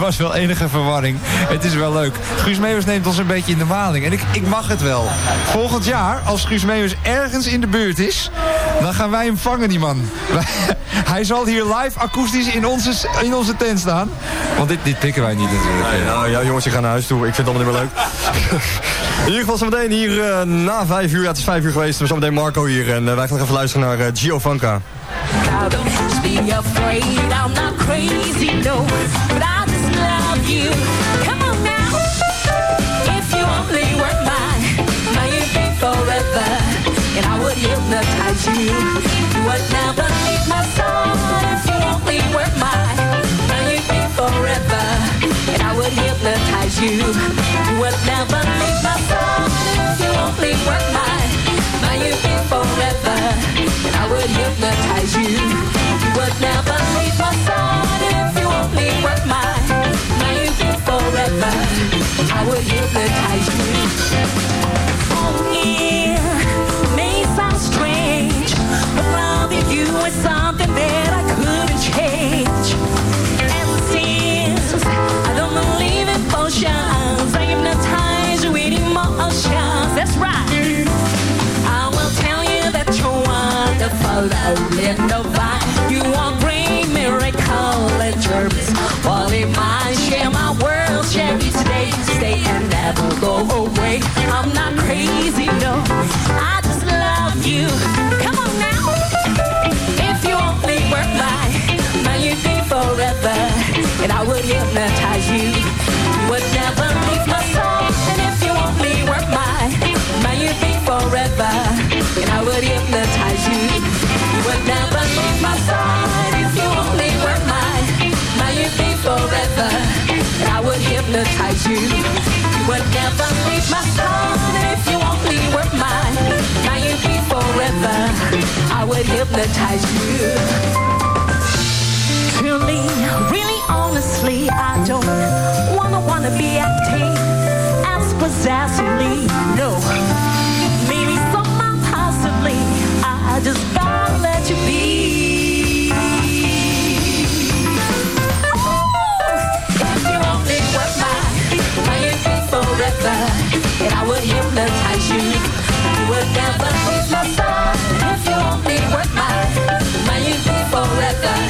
was wel enige verwarring. Het is wel leuk. Guus Meeuwis neemt ons een beetje in de maling. En ik, ik mag het wel. Volgend jaar, als Guus Meeuwis ergens in de buurt is... dan gaan wij hem vangen, die man. Hij zal hier live akoestisch in onze, in onze tent staan. Want dit, dit pikken wij niet natuurlijk. Nee, nou ja, jongens, je gaan naar huis toe. Ik vind het allemaal niet meer leuk. in ieder geval zometeen hier uh, na vijf uur. Ja, het is vijf uur geweest. We zometeen Marco hier. En uh, wij gaan even luisteren naar uh, Giovanka. Now don't be afraid, I'm not crazy, no But I you You would never leave my side If you only were mine you'd be forever And I would hypnotize you You would never leave my side If you only were mine you'd be forever And I would hypnotize you You would never leave my side If you only were mine you'd be forever I would hypnotize you Oh yeah But you is something that I couldn't change And since I don't believe in potions I hypnotize you with emotions That's right I will tell you that you're wonderful, lonely, divine. You are great miracle and germs. Only mine, share my world, share each day, stay and never go away. I'm not crazy, no. And I would hypnotize you. You would never leave my side, and if you only were mine, now you'd be forever, and I would hypnotize you. You would never leave my side if you only were mine. Now you'd be forever, and I would hypnotize you. You would never leave my side if you only were mine. Now you'd be forever, I would hypnotize you. Truly, really, honestly, I don't wanna wanna be acting as possessively. No, maybe somehow, possibly, I just gotta let you be. Mine, forever, and I would hypnotize you. You would never leave my side. If you only were mine, now you'd be forever.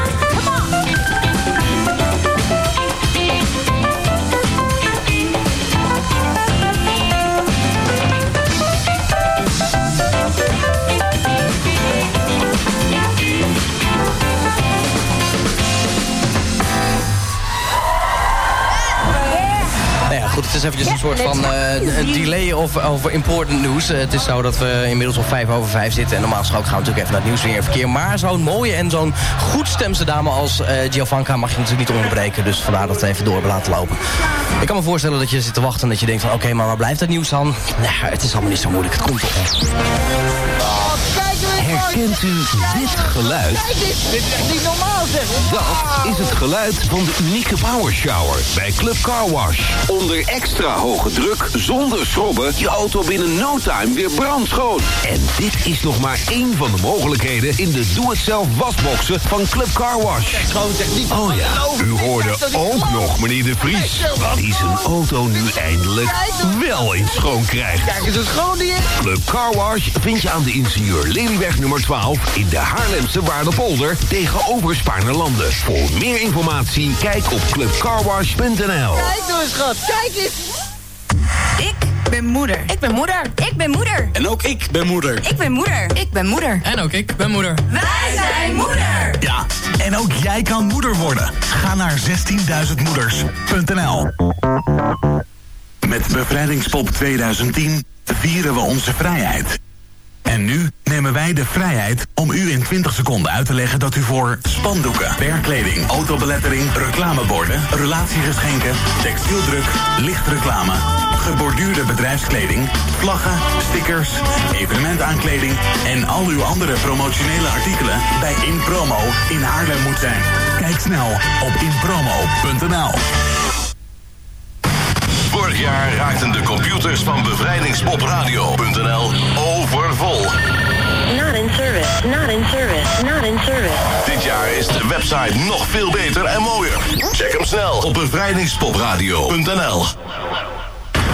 is eventjes een soort van een delay of, over important news. Eh, het is zo dat we inmiddels op 5 over 5 zitten. En normaal gesproken gaan we natuurlijk even naar het nieuws weer verkeer. Maar zo'n mooie en zo'n goed stemse dame als uh, Giovanka mag je natuurlijk niet onderbreken. Dus vandaar dat we even door hebben laten lopen. Ik kan me voorstellen dat je zit te wachten en dat je denkt van... oké, maar waar blijft het nieuws dan? Nou, het is allemaal niet zo moeilijk. Het komt toch wel. Herkent u dit geluid? Dit is echt niet normaal, zeg. Dat is het geluid van de unieke power shower bij Club Car Wash. Onder extra hoge druk, zonder schrobben, je auto binnen no time weer brandschoon. En dit is nog maar één van de mogelijkheden in de doe-het-zelf wasboxen van Club Car Wash. Oh ja, u hoorde ook nog meneer De Vries. Die zijn auto nu eindelijk wel eens schoon krijgt. Kijk eens, het schoon die is. Club Car Wash vind je aan de ingenieur Lelyweg nummer 12 in de Haarlemse Waardepolder tegenover Spaarnerlanden. Voor meer informatie kijk op clubcarwash.nl. Kijk nou eens, schat. Kijk eens. Ik ben moeder. Ik ben moeder. Ik ben moeder. En ook ik ben moeder. Ik ben moeder. Ik ben moeder. En ook ik ben moeder. Wij zijn moeder. Ja, en ook jij kan moeder worden. Ga naar 16.000moeders.nl Met Bevrijdingspop 2010 vieren we onze vrijheid. En nu nemen wij de vrijheid om u in 20 seconden uit te leggen dat u voor spandoeken, werkkleding, autobelettering, reclameborden, relatiegeschenken, textieldruk, lichtreclame, geborduurde bedrijfskleding, vlaggen, stickers, evenementaankleding en al uw andere promotionele artikelen bij InPromo in Haarlem moet zijn. Kijk snel op inpromo.nl. Vorig jaar raakten de computers van bevrijdingspopradio.nl overvol. Not in service, not in service, not in service. Dit jaar is de website nog veel beter en mooier. Check hem snel op bevrijdingspopradio.nl.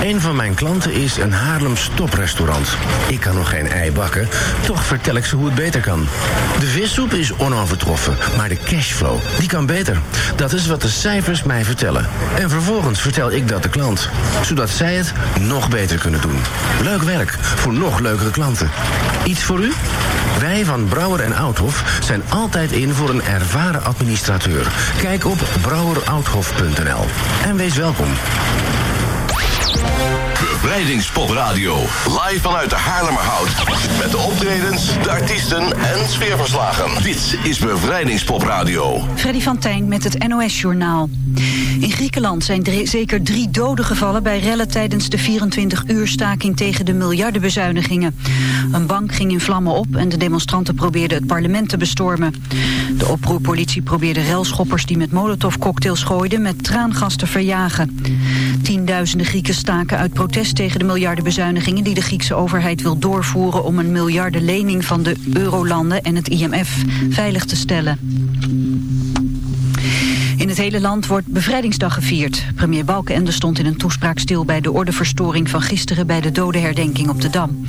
Een van mijn klanten is een Haarlems toprestaurant. Ik kan nog geen ei bakken, toch vertel ik ze hoe het beter kan. De vissoep is onovertroffen, maar de cashflow, die kan beter. Dat is wat de cijfers mij vertellen. En vervolgens vertel ik dat de klant, zodat zij het nog beter kunnen doen. Leuk werk voor nog leukere klanten. Iets voor u? Wij van Brouwer en Outhof zijn altijd in voor een ervaren administrateur. Kijk op brouwerouthof.nl en wees welkom. Bevrijdingspop Radio. Live vanuit de Haarlemmerhout. Met de optredens, de artiesten en sfeerverslagen. Dit is Bevrijdingspop Radio. Freddy van Tijn met het NOS-journaal. In Griekenland zijn zeker drie doden gevallen bij rellen tijdens de 24-uur staking tegen de miljardenbezuinigingen. Een bank ging in vlammen op en de demonstranten probeerden het parlement te bestormen. De oproerpolitie probeerde relschoppers die met molotovcocktails gooiden met traangas te verjagen. Tienduizenden Grieken staken uit protest tegen de miljardenbezuinigingen die de Griekse overheid wil doorvoeren om een miljardenlening van de eurolanden en het IMF veilig te stellen. In het hele land wordt bevrijdingsdag gevierd. Premier Balkenende stond in een toespraak stil bij de ordeverstoring van gisteren bij de dodenherdenking op de Dam.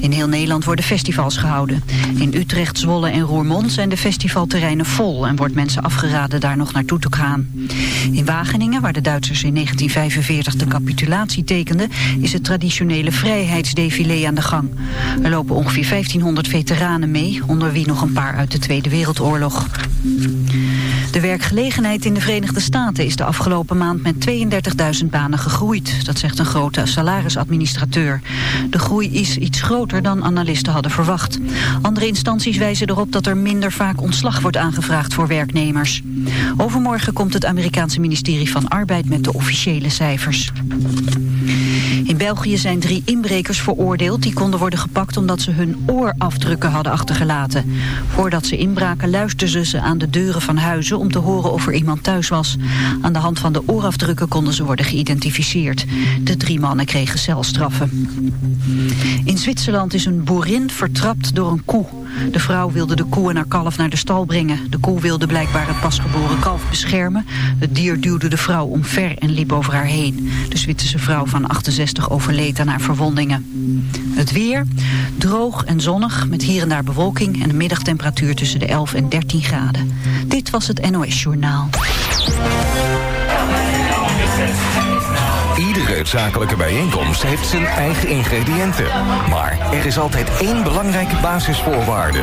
In heel Nederland worden festivals gehouden. In Utrecht, Zwolle en Roermond zijn de festivalterreinen vol en wordt mensen afgeraden daar nog naartoe te gaan. In Wageningen, waar de Duitsers in 1945 de capitulatie tekenden, is het traditionele vrijheidsdefilé aan de gang. Er lopen ongeveer 1500 veteranen mee, onder wie nog een paar uit de Tweede Wereldoorlog. De werkgelegenheid in de Verenigde Staten is de afgelopen maand met 32.000 banen gegroeid. Dat zegt een grote salarisadministrateur. De groei is iets groter dan analisten hadden verwacht. Andere instanties wijzen erop dat er minder vaak ontslag wordt aangevraagd voor werknemers. Overmorgen komt het Amerikaanse ministerie van Arbeid met de officiële cijfers. In België zijn drie inbrekers veroordeeld die konden worden gepakt omdat ze hun oorafdrukken hadden achtergelaten. Voordat ze inbraken luisterden ze aan de deuren van huizen om te horen of er iemand thuis was. Aan de hand van de oorafdrukken konden ze worden geïdentificeerd. De drie mannen kregen celstraffen. In Zwitserland is een boerin vertrapt door een koe. De vrouw wilde de koe en haar kalf naar de stal brengen. De koe wilde blijkbaar het pasgeboren kalf beschermen. Het dier duwde de vrouw omver en liep over haar heen. De Zwitserse vrouw van 68 overleed aan haar verwondingen. Het weer, droog en zonnig, met hier en daar bewolking... en een middagtemperatuur tussen de 11 en 13 graden. Dit was het NOS Journaal. Iedere zakelijke bijeenkomst heeft zijn eigen ingrediënten. Maar er is altijd één belangrijke basisvoorwaarde.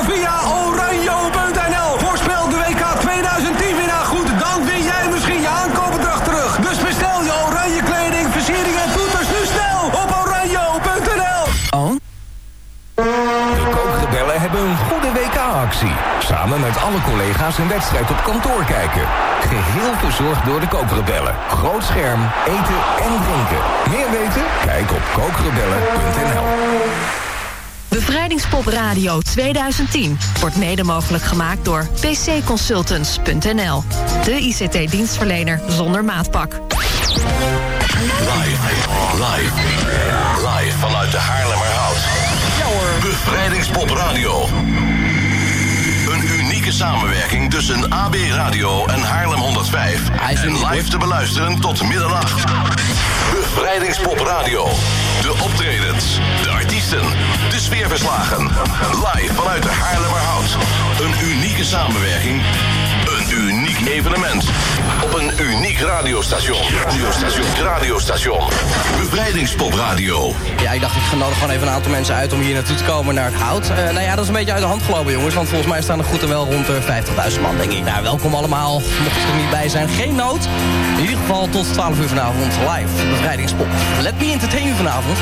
met alle collega's een wedstrijd op kantoor kijken. Geheel verzorgd door de kookrebellen. Groot scherm, eten en drinken. Meer weten? Kijk op kookrebellen.nl. Bevrijdingspop Radio 2010 wordt mede mogelijk gemaakt door pcconsultants.nl. De ICT-dienstverlener zonder maatpak. Live, live, live vanuit de Haarlemmerhout. Bevrijdingspop Radio. Unieke samenwerking tussen AB Radio en Haarlem 105. En live te beluisteren tot middernacht. Bevrijdingspop Radio. De optredens, de artiesten, de sfeerverslagen. Live vanuit de Haarlemmerhout. Een unieke samenwerking. Evenement. Op een uniek radiostation. Radiostation. Radiostation. Bevrijdingspop Radio. Ja, ik dacht ik nodig gewoon even een aantal mensen uit om hier naartoe te komen naar het hout. Eh, nou ja, dat is een beetje uit de hand gelopen jongens. Want volgens mij staan er goed en wel rond de 50.000 man, denk ik. Nou, welkom allemaal. Mocht je er niet bij zijn, geen nood. In ieder geval tot 12 uur vanavond live. Bevrijdingspop. Let me entertain u vanavond.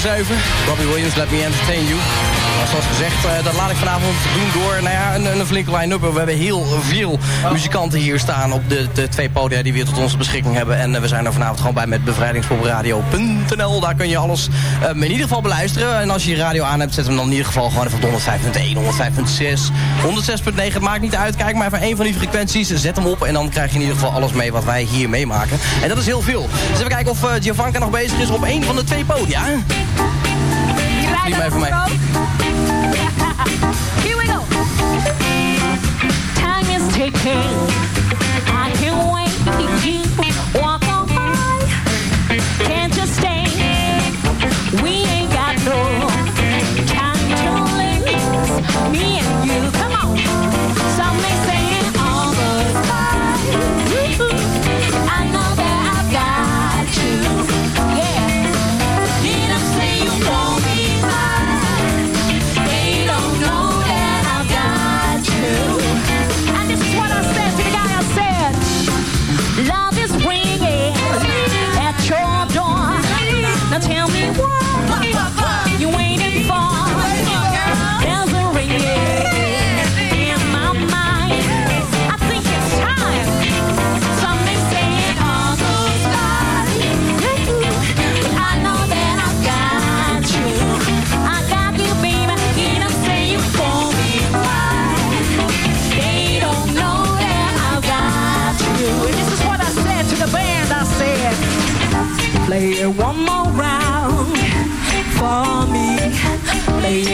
7. Robbie Williams, Let Me Entertain You. Zoals gezegd, eh, dat laat ik vanavond doen door nou ja, een, een flinke line-up. We hebben heel veel muzikanten hier staan op de, de twee podia die we tot onze beschikking hebben. En eh, we zijn er vanavond gewoon bij met bevrijdingspopradio.nl. Daar kun je alles eh, in ieder geval beluisteren. En als je je radio aan hebt, zet hem dan in ieder geval gewoon even op 105.1, 105.6, 106.9. Het maakt niet uit. Kijk maar even één van die frequenties. Zet hem op en dan krijg je in ieder geval alles mee wat wij hier meemaken. En dat is heel veel. Dus even kijken of uh, Giovanka nog bezig is op één van de twee podia. die mij voor mij. Here we go. Time is ticking. I can't wait.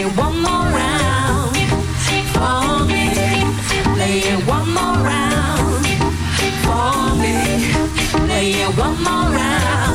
One more round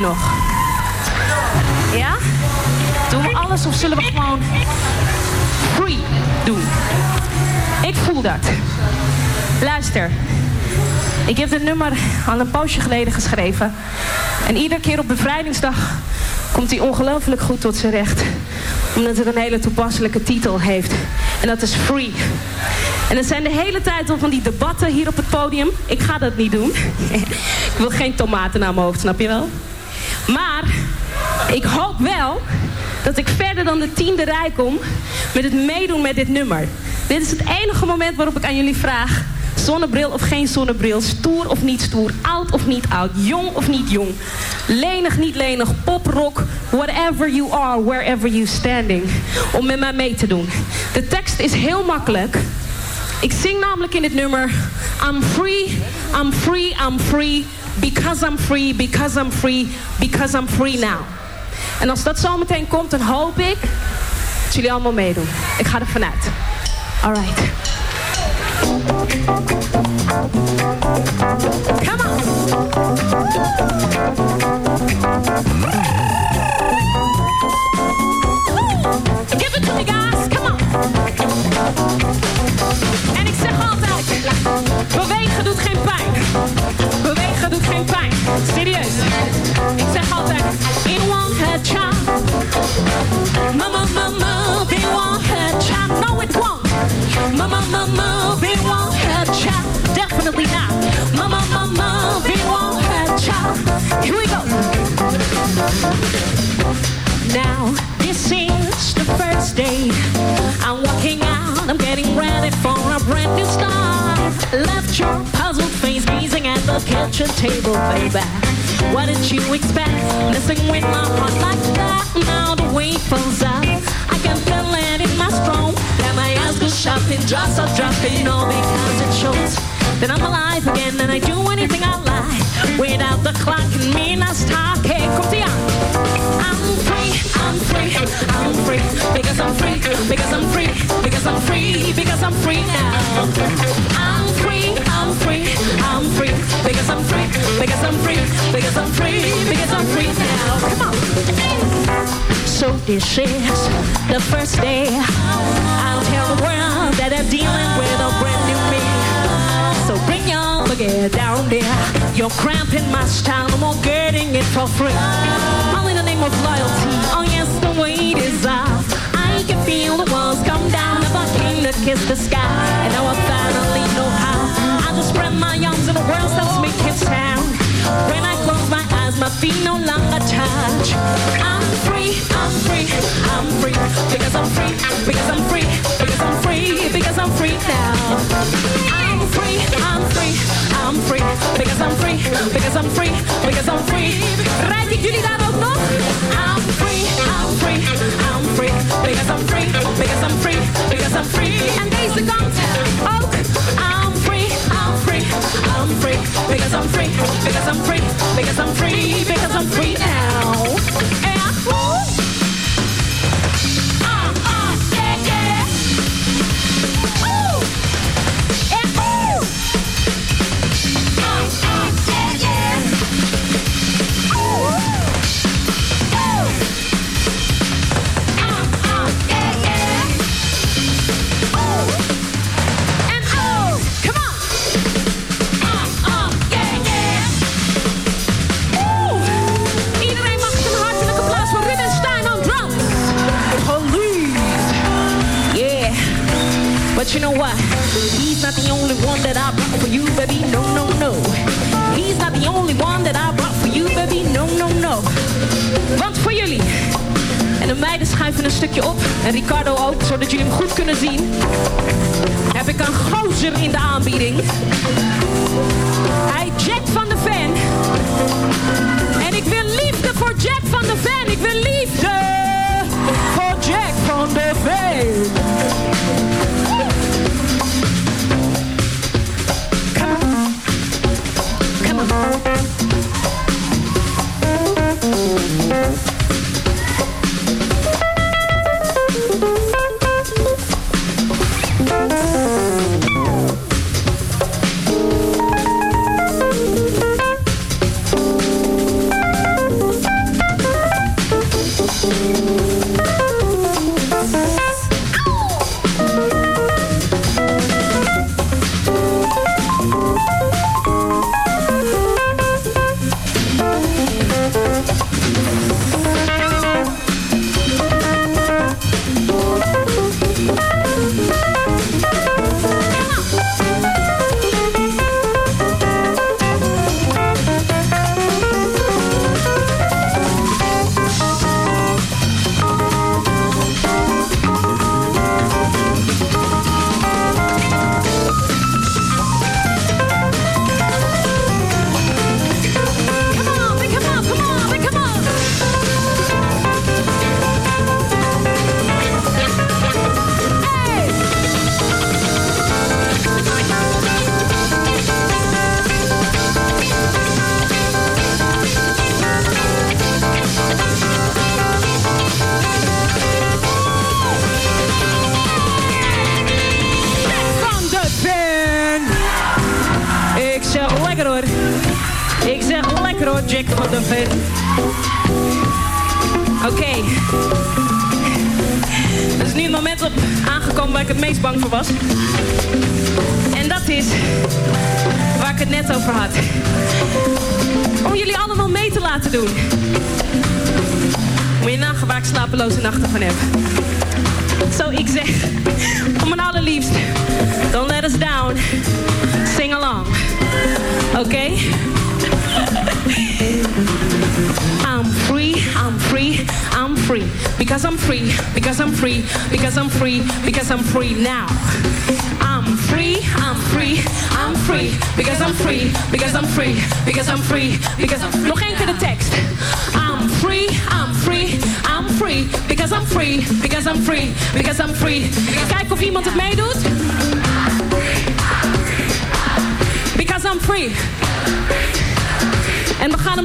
nog? Ja? Doen we alles of zullen we gewoon free doen? Ik voel dat. Luister. Ik heb dit nummer al een poosje geleden geschreven. En iedere keer op bevrijdingsdag komt hij ongelooflijk goed tot zijn recht. Omdat het een hele toepasselijke titel heeft. En dat is Free. En het zijn de hele tijd al van die debatten hier op het podium. Ik ga dat niet doen. ik wil geen tomaten naar mijn hoofd, snap je wel? Maar ik hoop wel dat ik verder dan de tiende rij kom met het meedoen met dit nummer. Dit is het enige moment waarop ik aan jullie vraag. Zonnebril of geen zonnebril, stoer of niet stoer, oud of niet oud, jong of niet jong, lenig, niet lenig, pop, rock, whatever you are, wherever you standing, om met mij mee te doen. De tekst is heel makkelijk. Ik zing namelijk in dit nummer, I'm free, I'm free, I'm free, because I'm free, because I'm free, because I'm free now. En als dat zo meteen komt, dan hoop ik dat jullie allemaal meedoen. Ik ga er vanuit. Alright. Come on. Give it to me, guys. Come on. En ik zeg altijd, bewegen doet geen pijn. 最好的，别忘喝茶。么么么么，别忘喝茶。No it won't。么么么么，别忘喝茶。Definitely we this is the first day. I'm walking out. I'm getting ready for a brand new start. Left your puzzled face gazing at the kitchen table, baby. What did you expect? Messing with my heart like that. Now the weight falls up. I can feel it in my strong. Then my eyes go shopping, just a dropping all because it shows. That I'm alive again and I do anything I like. Without the clock and me, I start. Hey, ie aan. I'm free, I'm free, I'm free, because I'm free, because I'm free, because I'm free, because I'm free now. I'm free, because I'm free, because I'm free, because I'm free, because I'm free now. Come on. So this is the first day I'll tell the world that I'm dealing with a brand new me. So bring your boogie down there. You're cramping my style, I'm all getting it for free. All in the name of loyalty. Oh yes, the wait is off. I can feel the walls come down. I came to kiss the sky, and now I finally know how. I just spread my arms and the world starts making sound. When I close my eyes, my feet no longer touch. I'm free, I'm free, I'm free, because I'm free, because I'm free, because I'm free, because I'm free now. I'm free, I'm free, I'm free, because I'm free, because I'm free, because I'm free. Rijd ik jullie daar ook nog? I'm free, I'm free, I'm free, because I'm free, because I'm free, because I'm free. En deze kant ook. I'm I'm free, because I'm free, because I'm free, because I'm free, because I'm free now. Yeah. Woo.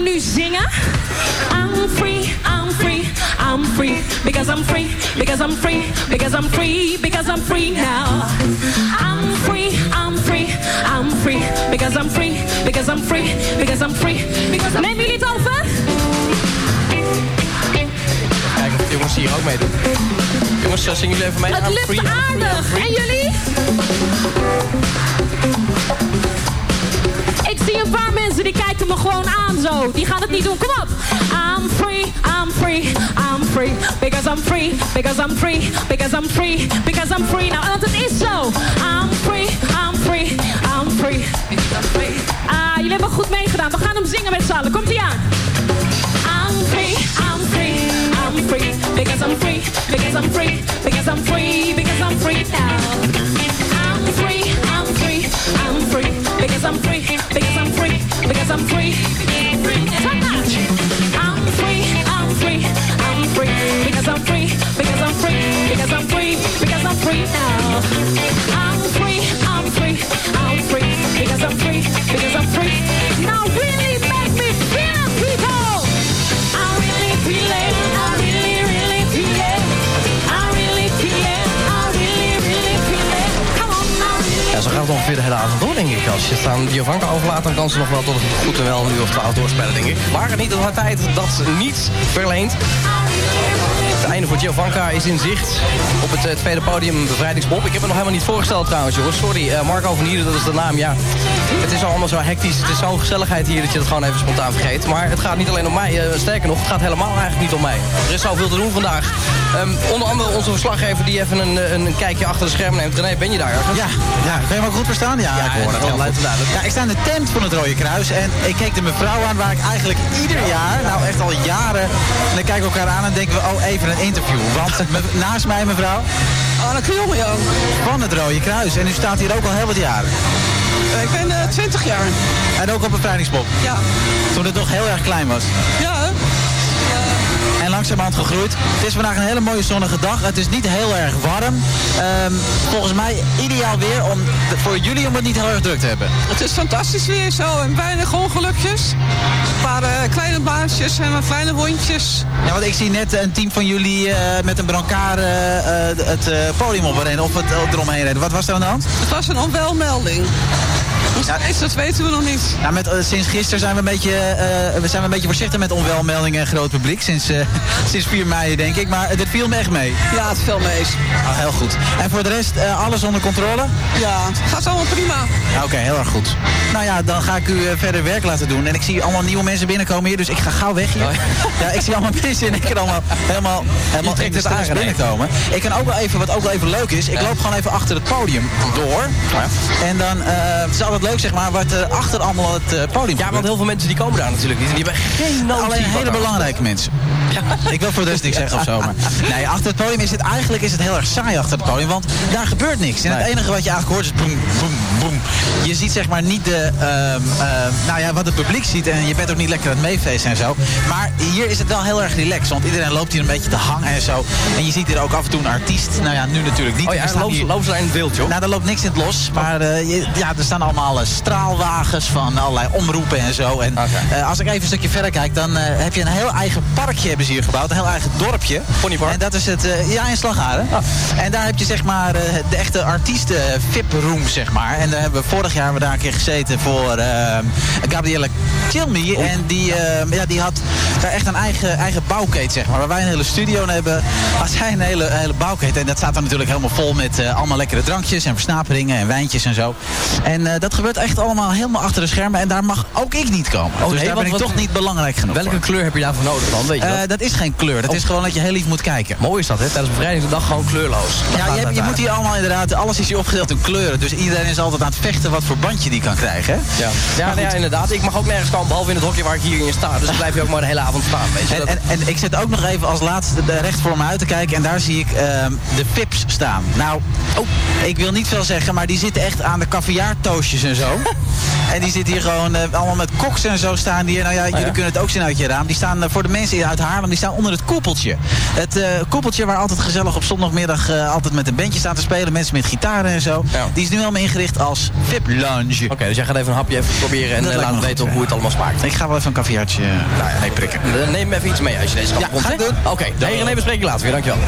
Hem nu zingen. I'm free, I'm free, I'm free. Because I'm free, because I'm free, because I'm free, because I'm free now. I'm free, I'm free, I'm free. Because I'm free, because I'm free, because I'm free. Because Neem jullie het over? Kijken of de jongens hier ook meedoen. Jongens, eh, zingen jullie even mee? Het I'm lukt free, I'm free, I'm aardig. free. En jullie? Zie een paar mensen die kijken me gewoon aan zo. Die gaan het niet doen. Kom op. I'm free, I'm free, I'm free. Because I'm free, because I'm free, because I'm free, because I'm free. Nou, het is zo. I'm free, I'm free, I'm free. Ah, jullie hebben goed meegedaan. We gaan hem zingen met z'n allen. Komt ie aan. I'm free, I'm free, I'm free. Because I'm free, because I'm free, because I'm free, because I'm free now. I'm free, I'm free, I'm free. Because I'm free, Als je het aan Giovanka overlaat, dan kan ze nog wel tot het goed en wel een uur of twaalf doorspelen, denk ik. Maar het niet de tijd dat niet verleent. Het einde voor Giovanka is in zicht op het eh, tweede podium Bevrijdingspop. Ik heb het nog helemaal niet voorgesteld trouwens, jongens. Sorry, eh, Marco van Hieren, dat is de naam. Ja, het is allemaal zo hectisch. Het is zo'n gezelligheid hier dat je het gewoon even spontaan vergeet. Maar het gaat niet alleen om mij. eh, sterker nog, het gaat helemaal eigenlijk niet om mij. Er is zoveel te doen vandaag. Ehm, onder andere onze verslaggever die even een, een kijkje achter de schermen neemt. René, ben je daar? Ja, ja, kan je me ook goed verstaan? Ja, ik hoor het luid en duidelijk. Ja, ik sta in de tent van het Rode Kruis en ik keek de mevrouw aan waar ik eigenlijk ieder jaar, nou echt al jaren, en dan kijken we elkaar aan en denken we, oh even een interview. Want naast mij mevrouw, Anneke Jongejan. van het Rode Kruis en u staat hier ook al heel wat jaren. Ik ben eh 20 jaar. En ook op bevrijdingspop. Ja. Toen het nog heel erg klein was. Ja, langzamerhand gegroeid. Het is vandaag een hele mooie zonnige dag. Het is niet heel erg warm. Ehm, volgens mij ideaal weer om, voor jullie om het niet heel erg druk te hebben. Het is fantastisch weer zo en weinig ongelukjes. Een paar eh, kleine baasjes en wat kleine wondjes. Ja, want ik zie net een team van jullie eh, met een brancard eh, het podium oprennen of het eromheen rennen. Wat was er aan de hand? Het was een onwelmelding. Hoe steeds, dat weten we nog niet. Nou, met, eh, sinds gisteren zijn we, een beetje, eh, we zijn een beetje voorzichtig met onwelmeldingen en groot publiek. Sinds, eh, sinds 4 mei denk ik. Maar dit viel me echt mee. Ja, het viel mee. Oh, heel goed. En voor de rest, alles onder controle? Ja, het gaat allemaal prima. Oké, heel erg goed. Nou ja, dan ga ik u verder werk laten doen. En ik zie allemaal nieuwe mensen binnenkomen hier, dus ik ga gauw weg hier. Ja, ik zie allemaal mensen in één keer allemaal helemaal, helemaal trekt in de het stress aan, nee. binnenkomen. Ik kan ook wel even, wat ook wel even leuk is, ik loop gewoon even achter het podium door. En dan, het is altijd leuk zeg maar, wat er achter allemaal het eh, podium Ja, want heel veel mensen die komen daar natuurlijk niet. En die hebben geen notie Alleen hele er- belangrijke mensen. Ik wil voor de rest niks zeggen of zo, maar... Nee, achter het podium is het eigenlijk is het heel erg saai achter het podium, want daar gebeurt niks. En het enige wat je eigenlijk hoort is boem, boem, boem. Je ziet zeg maar niet de, ehm, ehm, nou ja, wat het publiek ziet en je bent ook niet lekker aan het meefeesten en zo. Maar hier is het wel heel erg relaxed, want iedereen loopt hier een beetje te hangen en zo. En je ziet hier ook af en toe een artiest. Nou ja, nu natuurlijk niet. Oh ja, Er ze daar in het beeld, joh? Nou, daar loopt niks in het los. Maar eh, je- ja, er staan allemaal straalwagens van allerlei omroepen en zo. En eh, als ik even een stukje verder kijk, dan eh, heb je een heel eigen parkje hebben ze hier gebouwd. Een heel eigen dorpje. En dat is het, eh, ja, in Slagharen. En daar heb je zeg maar de echte artiesten VIP room, zeg maar. En daar hebben we vorig jaar we daar een keer gezeten voor Gabrielle Kilmy. En die, ja, die had daar echt een eigen, eigen bouwkeet, zeg maar. Waar wij een hele studio hebben, had zij een hele, hele bouwkeet. En dat staat dan natuurlijk helemaal vol met allemaal lekkere drankjes en versnaperingen en wijntjes en zo. En dat gebeurt echt allemaal helemaal achter de schermen. En daar mag ook ik niet komen. dus nee, daar ben ik toch niet belangrijk genoeg Welke voor. kleur heb je daarvoor nodig dan? Weet je Eh, dat? dat is geen kleur. Het is gewoon dat je heel lief moet kijken. Mooi is dat, hè? Tijdens bevrijdingsdag gewoon kleurloos. Ja, je, je moet hier allemaal inderdaad, alles is hier opgedeeld in kleuren. Dus iedereen is altijd aan het vechten wat voor bandje die kan krijgen. Hè? Ja, ja, nou ja, inderdaad. Ik mag ook nergens komen, behalve in het hokje waar ik hier in sta. Dus dan blijf je ook maar de hele avond staan, weet je. En, Dat- en, en ik zit ook nog even als laatste de recht voor me uit te kijken. En daar zie ik ehm, de pips staan. Nou, oh, ik wil niet veel zeggen, maar die zitten echt aan de caviartoastjes en zo. en die zitten hier gewoon eh, allemaal met koks en zo staan die. Nou ja, jullie ja? kunnen het ook zien uit je raam. Die staan eh, voor de mensen uit Haarlem, die staan onder het koepeltje. Het eh, koepeltje waar altijd gezellig op zondagmiddag altijd met een bandje staan te spelen. Mensen met gitaren en zo. Ja. Die is nu helemaal ingericht als VIP lounge. Oké, dus jij gaat even een hapje even proberen en laat me weten hoe het allemaal smaakt. Ik ga wel even een caviartje nou ja, nee, prikken. Neem even iets mee als je deze kant Ja, komt. ga doen. Oké, René, we spreken je later weer. Dankjewel.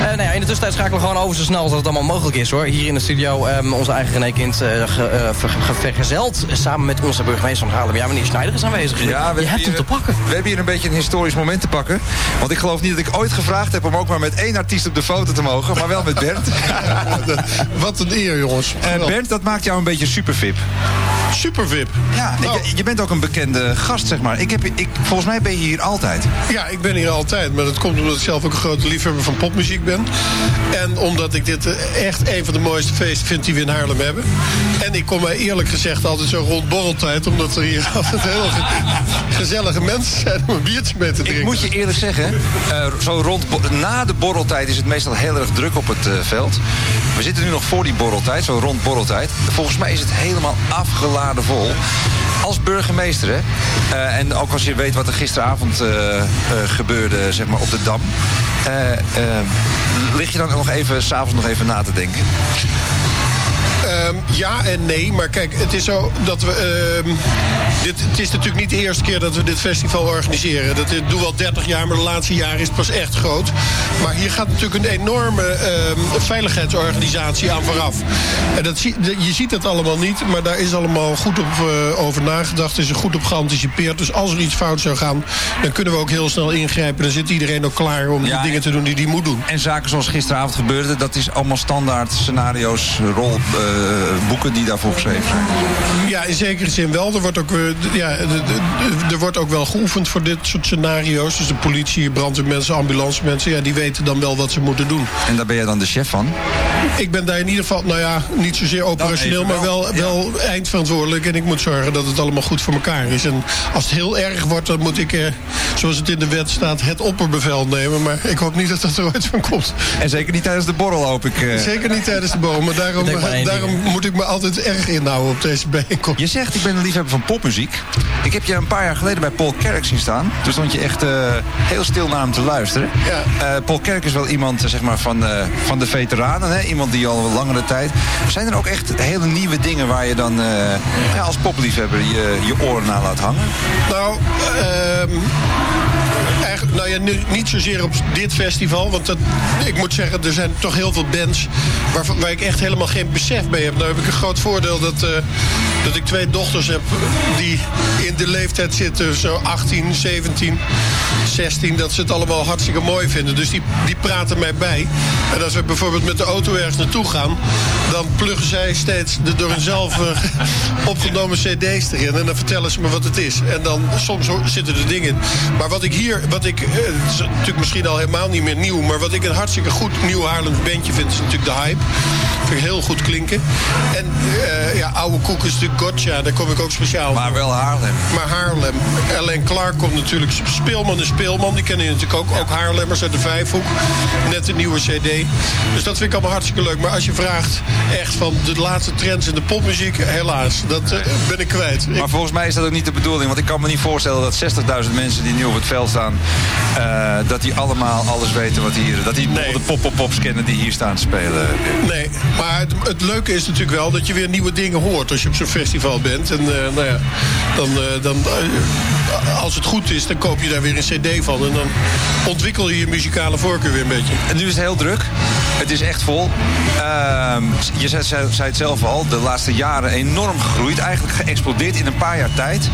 Nou ja, in de tussentijd schakelen we gewoon over zo snel als dat het allemaal mogelijk is hoor. Hier in de studio ehm, onze eigen René Kind ge- vergezeld. Samen met onze burgemeester van Haarlem. Ja, meneer Schneider is aanwezig. Ja, we je hebt hem te pakken. We hebben hier een beetje een historisch moment te pakken. Want ik geloof niet dat ik ooit gevraagd heb om ook maar met één artiest op de foto te mogen. Maar wel met Bernd. Wat een eer, jongens. En Bernd, dat maakt jou een beetje supervip. Supervip. Ja, Nou. je, je bent ook een bekende gast, zeg maar. Ik heb, ik, volgens mij ben je hier altijd. Ja, ik ben hier altijd. Maar dat komt omdat ik zelf ook een grote liefhebber van popmuziek ben. En omdat ik dit eh, echt een van de mooiste feesten vind die we in Haarlem hebben. En ik kom mij eerlijk gezegd altijd zo rond borreltijd. Omdat er hier altijd heel ge- gezellige mensen zijn om een biertje mee te drinken. Ik moet je eerlijk zeggen, eh, zo rond, na de borreltijd is het meestal heel erg druk op het eh, veld. We zitten nu nog voor die borreltijd, zo rond borreltijd. Volgens mij is het helemaal afgeladen vol. Als burgemeester, hè, eh, en ook als je weet wat er gisteravond gebeurde zeg maar, op de Dam... lig je dan nog even, s'avonds nog even na te denken? Ehm, ja en nee, maar kijk, het is zo dat we. Dit, het is natuurlijk niet de eerste keer dat we dit festival organiseren. Dat dit doen we al 30 jaar, maar de laatste jaren is het pas echt groot. Maar hier gaat natuurlijk een enorme ehm, veiligheidsorganisatie aan vooraf. En dat je ziet het allemaal niet, maar daar is allemaal goed op, eh, over nagedacht. is er goed op geanticipeerd. Dus als er iets fout zou gaan, dan kunnen we ook heel snel ingrijpen. Dan zit iedereen ook klaar om Ja, de dingen te doen die die moet doen. En zaken zoals gisteravond gebeurde, dat is allemaal standaard scenario's, rolboeken die daarvoor geschreven zijn. Ja, in zekere zin wel. Er wordt ook, eh, ja, er wordt ook wel geoefend voor dit soort scenario's. Dus de politie, brandweermensen, ambulancemensen... Ja, die weten dan wel wat ze moeten doen. En daar ben je dan de chef van? Ik ben daar in ieder geval, nou ja, niet zozeer operationeel... maar wel, wel eindverantwoordelijk. En ik moet zorgen dat het allemaal goed voor elkaar is. En als het heel erg wordt, dan moet ik, eh, zoals het in de wet staat... het opperbevel nemen. Maar ik hoop niet dat dat er ooit van komt. En zeker niet tijdens de borrel, hoop ik. eh. Zeker niet tijdens de boom. Maar daarom, één daarom moet ik me altijd erg inhouden op deze bijeenkomst. Je zegt, ik ben een liefhebber van popmuziek. Ik heb je een paar jaar geleden bij Paul Kerk zien staan. Toen stond je echt eh, heel stil naar hem te luisteren. Eh, Paul Kerk is wel iemand eh, zeg maar, van, van de veteranen. Hè? Iemand die al een langere tijd... Zijn er ook echt hele nieuwe dingen waar je dan ja, als popliefhebber je, je oren naar laat hangen? Nou, ehm nou ja, nu- niet zozeer op dit festival. Want dat, ik moet zeggen, er zijn toch heel veel bands waar, waar ik echt helemaal geen besef mee heb. Nou heb ik een groot voordeel dat, dat ik twee dochters heb die in de leeftijd zitten, zo 18, 17, 16, dat ze het allemaal hartstikke mooi vinden. Dus die, die praten mij bij. En als we bijvoorbeeld met de auto ergens naartoe gaan, dan pluggen zij steeds de door hunzelf eh, opgenomen cd's erin. En dan vertellen ze me wat het is. En dan soms zitten er dingen in. Maar wat ik hier, wat ik, eh, het is natuurlijk misschien al helemaal niet meer nieuw, maar wat ik een hartstikke goed nieuw Haarlems bandje vind, is natuurlijk de hype. Vind ik heel goed klinken. En eh, ja, oude koek is natuurlijk Gotcha, daar kom ik ook speciaal Maar wel Haarlem. maar Haarlem. Ellen Clark komt natuurlijk. Speelman is Speelman. Die kennen je natuurlijk ook. Ook Haarlemmers uit de Vijfhoek. Net een nieuwe cd. Dus dat vind ik allemaal hartstikke leuk. Maar als je vraagt echt van de laatste trends in de popmuziek. Helaas, dat eh, ben ik kwijt. Ik- Maar volgens mij is dat ook niet de bedoeling. Want ik kan me niet voorstellen dat 60.000 mensen die nu op het veld staan... eh, dat die allemaal alles weten wat hier... Dat die de pop-pop-pops kennen die hier staan te spelen. Nee, maar het, het leuke is natuurlijk wel dat je weer nieuwe dingen hoort als je op zo'n festival bent. En eh, nou ja, dan, eh, dan, eh, als het goed is, dan koop je daar weer een cd van. En dan ontwikkel je je muzikale voorkeur weer een beetje. En nu is het heel druk. Het is echt vol. Ehm, je zei, zei, zei het zelf al, de laatste jaren enorm gegroeid. Eigenlijk geëxplodeerd in een paar jaar tijd.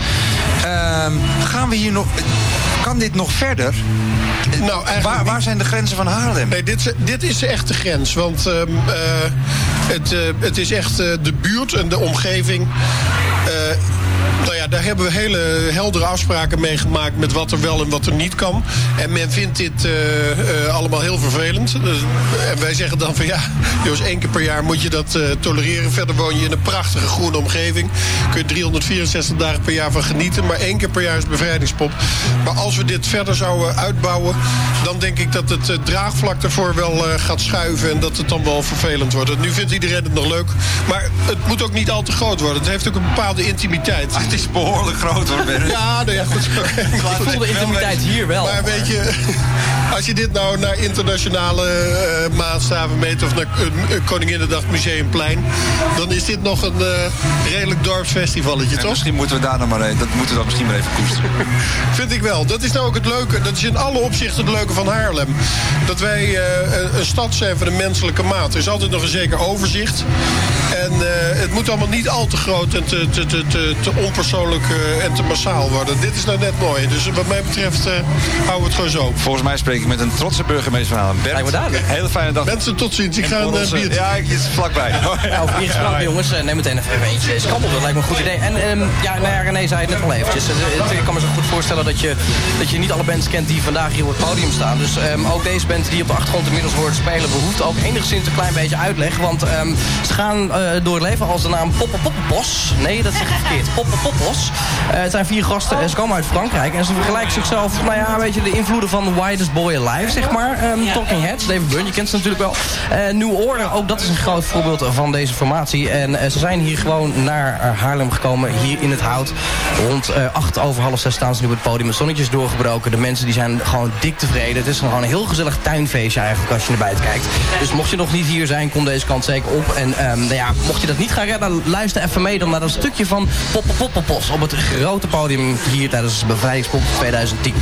Ehm, gaan we hier nog... Kan dit nog verder? Nou, waar, waar zijn de grenzen van Haarlem? Nee, dit, is- dit is echt de grens. Want ehm, eh, het, eh, het is echt eh, de buurt en de omgeving. Nou ja, daar hebben we hele heldere afspraken mee gemaakt met wat er wel en wat er niet kan. En men vindt dit eh, eh, allemaal heel vervelend. Dus, en wij zeggen dan van ja, jongens, één keer per jaar moet je dat eh, tolereren. Verder woon je in een prachtige groene omgeving. Kun je 364 dagen per jaar van genieten. Maar één keer per jaar is bevrijdingspop. Maar als we dit verder zouden uitbouwen, dan denk ik dat het draagvlak daarvoor wel gaat schuiven. En dat het dan wel vervelend wordt. Nu vindt iedereen het nog leuk. Maar het moet ook niet al te groot worden. Het heeft ook een bepaalde intimiteit. Het is behoorlijk groot hoor, Bernd. Ja, nou ja, goed. Ik voel de intimiteit hier wel. Maar weet je, als je dit nou naar internationale eh, maatstaven meet... of naar uh, Koninginnedag Museumplein... dan is dit nog een eh, redelijk dorpsfestivalletje, En toch? misschien moeten we daar nog maar even, dat moeten we dan misschien maar even koesteren. Vind ik wel. Dat is nou ook het leuke. Dat is in alle opzichten het leuke van Haarlem. Dat wij eh, een, stad zijn van de menselijke maat. Er is altijd nog een zeker overzicht. En eh, het moet allemaal niet al te groot en te, te, te, te, te onpersoonlijk eh, en te massaal worden. Dit is nou net mooi. Dus wat mij betreft eh, houden we het gewoon zo. Volgens mij spreek ik met een trotse burgemeester van Haarlem. Bernd, Lijkt me duidelijk. hele fijne dag. Mensen, tot ziens. Ik En ga een. Ja, ik is vlakbij. Ja, over bier gesproken, jongens. eh, Neem meteen even eentje. Schabbel, dat lijkt me een goed idee. En ehm, ja, nou ja, René zei het net al eventjes. Ik kan me zo goed voorstellen dat je, dat je niet alle bands kent die vandaag hier op het podium staan. Dus ehm, ook deze band die op de achtergrond inmiddels hoort spelen... behoeft ook enigszins een klein beetje uitleg. Want ehm, ze gaan eh, door het leven als de naam Poppe Poppepos. Nee, dat zeg ik verkeerd. Poppe Poppos. Eh, het zijn vier gasten en ze komen uit Frankrijk. En ze vergelijken zichzelf, nou ja, weet je, de invloeden van The Widest Boy Alive, zeg maar. Ehm, Talking Heads, David Byrne, je kent ze natuurlijk wel. Eh New Order, ook dat is een groot voorbeeld van deze formatie. En eh, ze zijn hier gewoon naar Haarlem gekomen, hier in het hout. Rond acht over half zes staan ze nu op het podium. Het zonnetje is doorgebroken. De mensen die zijn gewoon dik tevreden. Het is gewoon een heel gezellig tuinfeestje eigenlijk als je naar buiten kijkt. Dus mocht je nog niet hier zijn, kom deze kant zeker op. En ehm, nou ja, mocht je dat niet gaan redden, luister even mee dan naar dat stukje van Poppe Op het grote podium hier tijdens Bevrijdingspop 2010.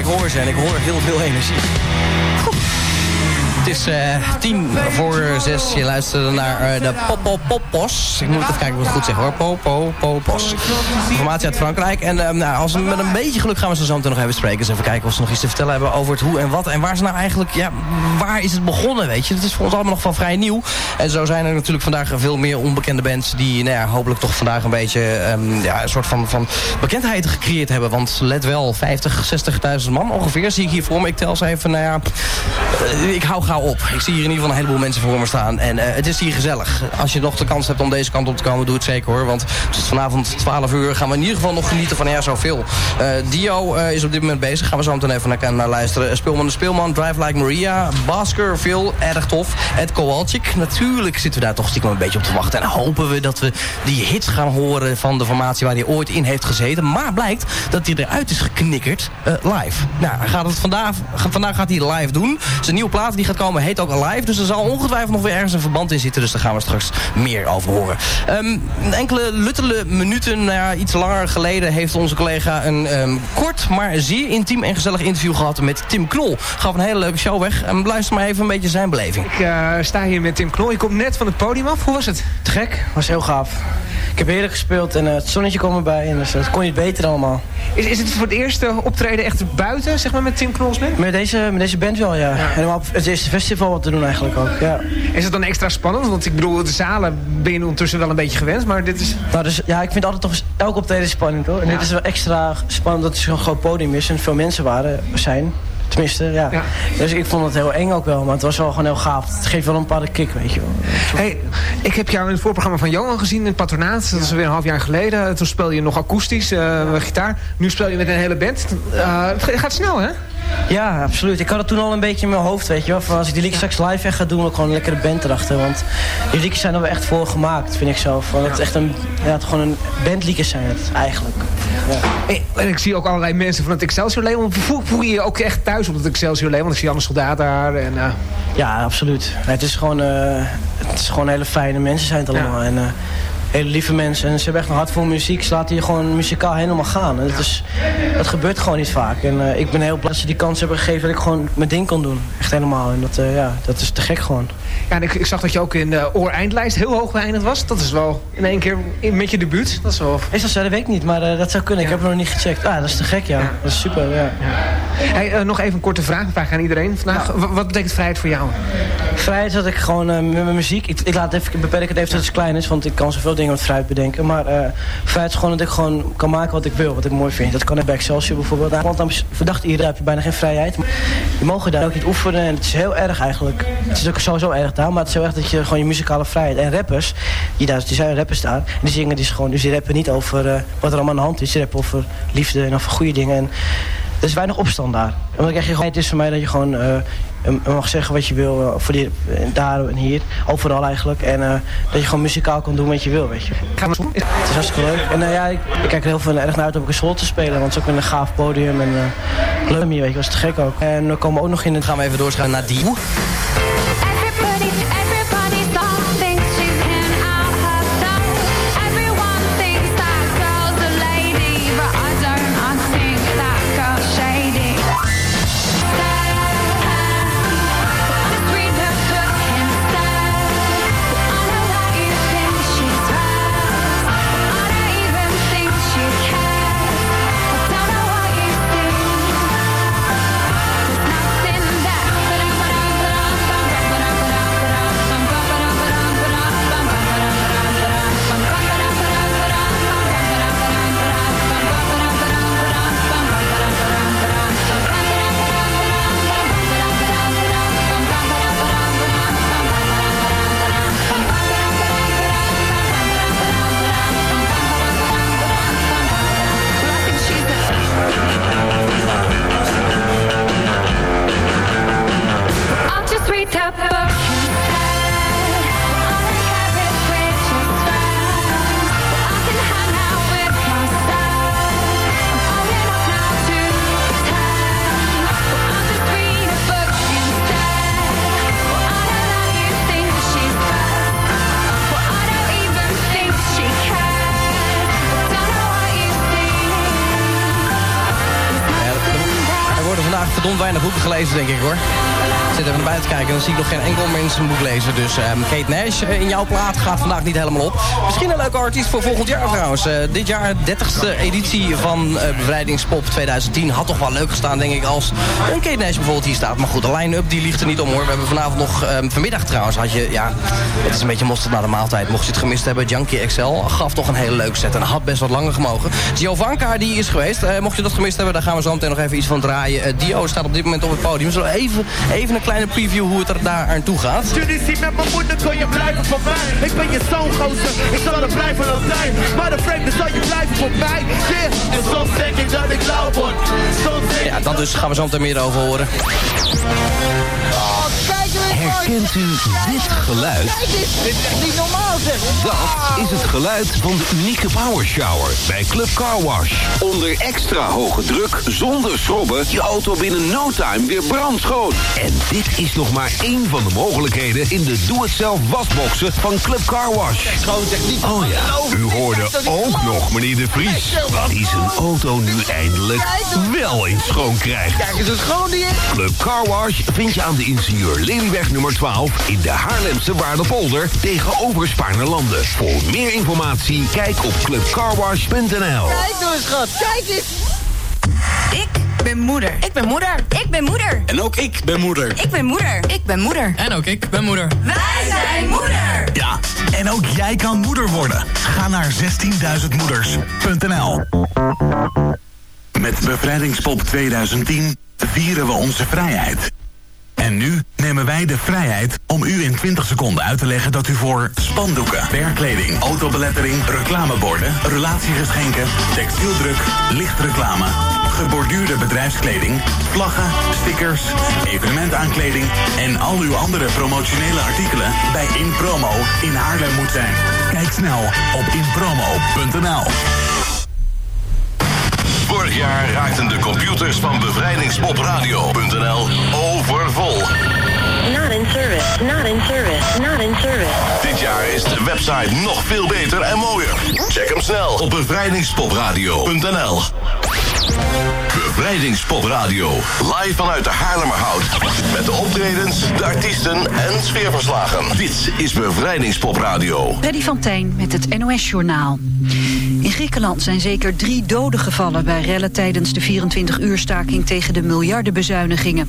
Ik hoor ze en ik hoor heel veel energie. Je luistert naar eh, de Popo Popos. Ik moet even kijken of ik het goed zeg hoor. Popo Popos. Informatie uit Frankrijk. En eh, nou, als we met een beetje geluk gaan we ze zo meteen nog even spreken. Dus even kijken of ze nog iets te vertellen hebben over het hoe en wat. En waar ze nou eigenlijk, ja, waar is het begonnen, weet je. Dat is voor ons allemaal nog van vrij nieuw. En zo zijn er natuurlijk vandaag veel meer onbekende bands... die nou ja, hopelijk toch vandaag een beetje ehm, ja, een soort van, van bekendheid gecreëerd hebben. Want let wel, 50, 60.000 man ongeveer zie ik hier voor me. Ik tel ze even, nou ja, ik hou gauw op. Ik zie hier in ieder geval een heleboel mensen voor me En eh, het is hier gezellig. Als je nog de kans hebt om deze kant op te komen, doe het zeker hoor. Want het vanavond 12 uur gaan we in ieder geval nog genieten van ja, zoveel. Eh Dio eh, is op dit moment bezig. Gaan we zo meteen even naar, naar luisteren. Speelman de Speelman, Drive Like Maria, Baskerville, erg tof. Ed Kowalczyk. Natuurlijk zitten we daar toch stiekem een beetje op te wachten. En hopen we dat we die hits gaan horen van de formatie waar hij ooit in heeft gezeten. Maar blijkt dat hij eruit is geknikkerd live. Nou, gaat het vandaag, vandaag gaat hij live doen. Zijn nieuwe plaat die gaat komen heet ook Alive. Dus er zal ongetwijfeld nog weer ergens een verband in zitten. Dus daar gaan we straks meer over horen. Ehm, enkele luttele minuten, nou ja, iets langer geleden... heeft onze collega een ehm, kort, maar zeer intiem en gezellig interview gehad met Tim Knol. Gaf een hele leuke show weg. En luister maar even een beetje zijn beleving. Ik eh, sta hier met Tim Knol. Je komt net van het podium af. Hoe was het? Te gek. Was heel gaaf. Ik heb heerlijk gespeeld en eh, het zonnetje kwam erbij. En dus, het kon niet beter allemaal. Is, is het voor het eerste optreden echt buiten, zeg maar, met Tim Knols? Met deze, met deze band wel, ja. Helemaal op het eerste festival wat te doen eigenlijk ook, ja. Is het dan extra spannend? Want ik bedoel, de zalen ben je ondertussen wel een beetje gewend, maar dit is... Nou, dus, ja, ik vind altijd toch elk optreden spannend hoor. En dit is wel extra spannend dat het zo'n groot podium is en veel mensen waren, zijn. Tenminste, ja. Dus ik vond het heel eng ook wel, maar het was wel gewoon heel gaaf. Het geeft wel een paar kick, weet je wel. Hey, ik heb jou in het voorprogramma van Johan gezien in het patronaat. Dat is weer een half jaar geleden. Toen speelde je nog akoestisch, uh, gitaar. Nu speel je met een hele band. Uh, het gaat snel, hè? Ja, absoluut. Ik had het toen al een beetje in mijn hoofd, weet je wel. Van als ik die liedjes straks live echt ga doen, ook gewoon een lekkere band erachter. Want die liedjes zijn er wel echt voor gemaakt, vind ik zo. Van het echt een, ja, het gewoon een bandliedjes zijn het, eigenlijk. Ja. En ik zie ook allerlei mensen van het Excelsior Leeuw. Voel, voel je je ook echt thuis op het Excelsior Leeuw? Want ik zie alle soldaten daar. En, uh... Ja, absoluut. Het is, gewoon, uh, het is gewoon hele fijne mensen zijn het allemaal. Ja. En, uh, hele lieve mensen. En ze hebben echt een hart voor muziek. Ze laten je gewoon muzikaal helemaal gaan. En dat, is, dat gebeurt gewoon niet vaak. En uh, ik ben heel blij dat ze die kans hebben gegeven dat ik gewoon mijn ding kon doen. Echt helemaal. En dat, uh, ja, dat is te gek gewoon. Ja, en ik, ik zag dat je ook in de ooreindlijst heel hoog geëindigd was. Dat is wel in één keer met je debuut. Dat is wel... Is dat zo? Dat weet ik niet. Maar uh, dat zou kunnen. Ja. Ik heb het nog niet gecheckt. Ah, dat is te gek, ja. ja. Dat is super, ja. Hey, nog even een korte vraag. Een vraag aan iedereen vandaag. Wat betekent vrijheid voor jou? Vrijheid is dat ik gewoon met mijn muziek... Ik, ik laat het even, beperk het even tot het klein is. Want ik kan zoveel dingen met vrijheid bedenken. Maar uh, feit is gewoon dat ik gewoon kan maken wat ik wil, wat ik mooi vind. Dat kan ik bij Excelsior bijvoorbeeld. Want dan verdacht iedereen heb je bijna geen vrijheid. Je mogen daar ook niet oefenen en het is heel erg eigenlijk. Het is ook sowieso erg daar, maar het is heel erg dat je gewoon je muzikale vrijheid. En rappers, die, daar, die zijn rappers daar, die zingen dus gewoon, dus die rappen niet over uh, wat er allemaal aan de hand is. Die rappen over liefde en over goede dingen. En er is weinig opstand daar. En dan krijg je gewoon, het is voor mij dat je gewoon uh, mag zeggen wat je wil, uh, voor die, daar en hier, overal eigenlijk. En uh, dat je gewoon muzikaal kan doen wat je wil, weet je. Het is hartstikke leuk. En ja, ik, ik, kijk er heel veel erg naar uit om een school te spelen, want het is ook een gaaf podium en leuk hier, weet je, was te gek ook. En we komen ook nog in het... Gaan we even doorschrijven naar die. Weinig boeken gelezen, denk ik hoor. En dan zie ik nog geen enkel mensen boek lezen. Dus um, Kate Nash in jouw plaat gaat vandaag niet helemaal op. Misschien een leuke artiest voor volgend jaar trouwens. Uh, dit jaar, 30ste editie van uh, Bevrijdingspop 2010. Had toch wel leuk gestaan, denk ik, als een Kate Nash bijvoorbeeld hier staat. Maar goed, de line-up die ligt er niet om hoor. We hebben vanavond nog, um, vanmiddag trouwens, had je, ja, het is een beetje mosterd na de maaltijd. Mocht je het gemist hebben, Junkie XL gaf toch een hele leuke set. En had best wat langer gemogen. Giovanka, die is geweest. Uh, mocht je dat gemist hebben, daar gaan we zo meteen nog even iets van draaien. Dio staat op dit moment op het podium. We even, even een kleine preview hoe het er daar aan toe gaat. Jullie zien met mijn moeder kun je blijven voor mij. Ik ben je zoon, gozer. Ik zal er blijven zijn. Maar de vreemde zal je blijven voor mij. Yeah. En soms denk ik dat ik lauw word. Ja, dat dus gaan we zo meteen meer over horen. Kijk Herkent u dit geluid? Dit is echt niet normaal zeg. Dat is het geluid van de unieke power shower bij Club Car Wash. Onder extra hoge druk, zonder schrobben, je auto binnen no time weer brandschoon. En dit is nog maar één van de mogelijkheden in de doe-het-zelf wasboxen van Club Car Wash. Oh ja, u hoorde ook nog meneer De Vries. Die zijn auto nu eindelijk wel eens schoon krijgt. Kijk eens, een schoon die is. Club Car Wash vind je aan de ingenieur Lelyweg nummer 12 in de Haarlemse Waardepolder tegenover Spaarnerlanden. Voor meer informatie kijk op clubcarwash.nl. Kijk nou eens, schat. Kijk eens. Ik ben moeder. Ik ben moeder. Ik ben moeder. En ook ik ben moeder. Ik ben moeder. Ik ben moeder. En ook ik ben moeder. Wij zijn moeder. Ja, en ook jij kan moeder worden. Ga naar 16.000moeders.nl Met Bevrijdingspop 2010 vieren we onze vrijheid. En nu nemen wij de vrijheid om u in 20 seconden uit te leggen dat u voor spandoeken, werkkleding, autobelettering, reclameborden, relatiegeschenken, textieldruk, lichtreclame, geborduurde bedrijfskleding, vlaggen, stickers, evenementaankleding en al uw andere promotionele artikelen bij InPromo in Haarlem moet zijn. Kijk snel op inpromo.nl. Vorig jaar raakten de computers van bevrijdingspopradio.nl overvol. Not in service. Not in service. Not in service. Dit jaar is de website nog veel beter en mooier. Check hem snel op bevrijdingspopradio.nl. Bevrijdingspop-radio. Live vanuit de Haarlemmerhout. Met de optredens, de artiesten en sfeerverslagen. Dit is Bevrijdingspop-radio. Freddy van Tijn met het NOS-journaal. In Griekenland zijn zeker drie doden gevallen bij rellen tijdens de 24-uur-staking tegen de miljardenbezuinigingen.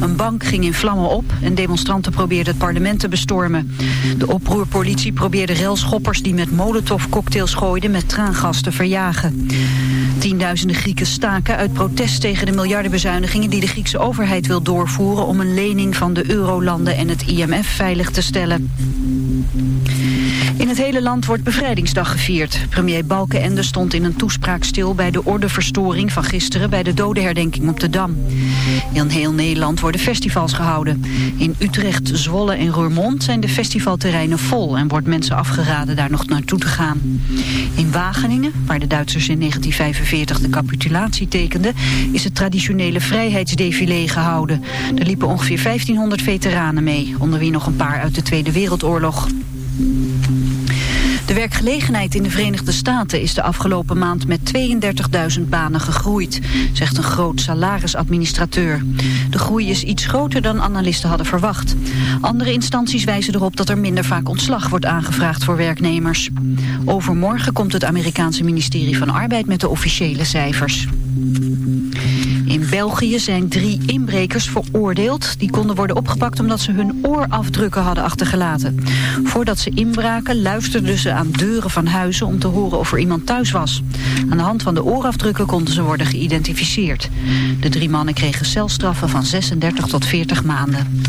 Een bank ging in vlammen op en demonstranten probeerden het parlement te bestormen. De oproerpolitie probeerde relschoppers die met molotovcocktails gooiden met traangas te verjagen. Tienduizenden Grieken staken uit protest tegen de miljardenbezuinigingen die de Griekse overheid wil doorvoeren om een lening van de eurolanden en het IMF veilig te stellen. In het hele land wordt bevrijdingsdag gevierd. Premier Balkenende stond in een toespraak stil bij de ordeverstoring van gisteren bij de dodenherdenking op de Dam. In heel Nederland worden festivals gehouden. In Utrecht, Zwolle en Roermond zijn de festivalterreinen vol en wordt mensen afgeraden daar nog naartoe te gaan. In Wageningen, waar de Duitsers in 1945 de capitulatie tekenden, is het traditionele vrijheidsdefilé gehouden. Er liepen ongeveer 1500 veteranen mee, onder wie nog een paar uit de Tweede Wereldoorlog. De werkgelegenheid in de Verenigde Staten is de afgelopen maand met 32.000 banen gegroeid, zegt een groot salarisadministrateur. De groei is iets groter dan analisten hadden verwacht. Andere instanties wijzen erop dat er minder vaak ontslag wordt aangevraagd voor werknemers. Overmorgen komt het Amerikaanse ministerie van Arbeid met de officiële cijfers. In België zijn drie inbrekers veroordeeld. Die konden worden opgepakt omdat ze hun oorafdrukken hadden achtergelaten. Voordat ze inbraken luisterden ze aan deuren van huizen om te horen of er iemand thuis was. Aan de hand van de oorafdrukken konden ze worden geïdentificeerd. De drie mannen kregen celstraffen van 36 tot 40 maanden.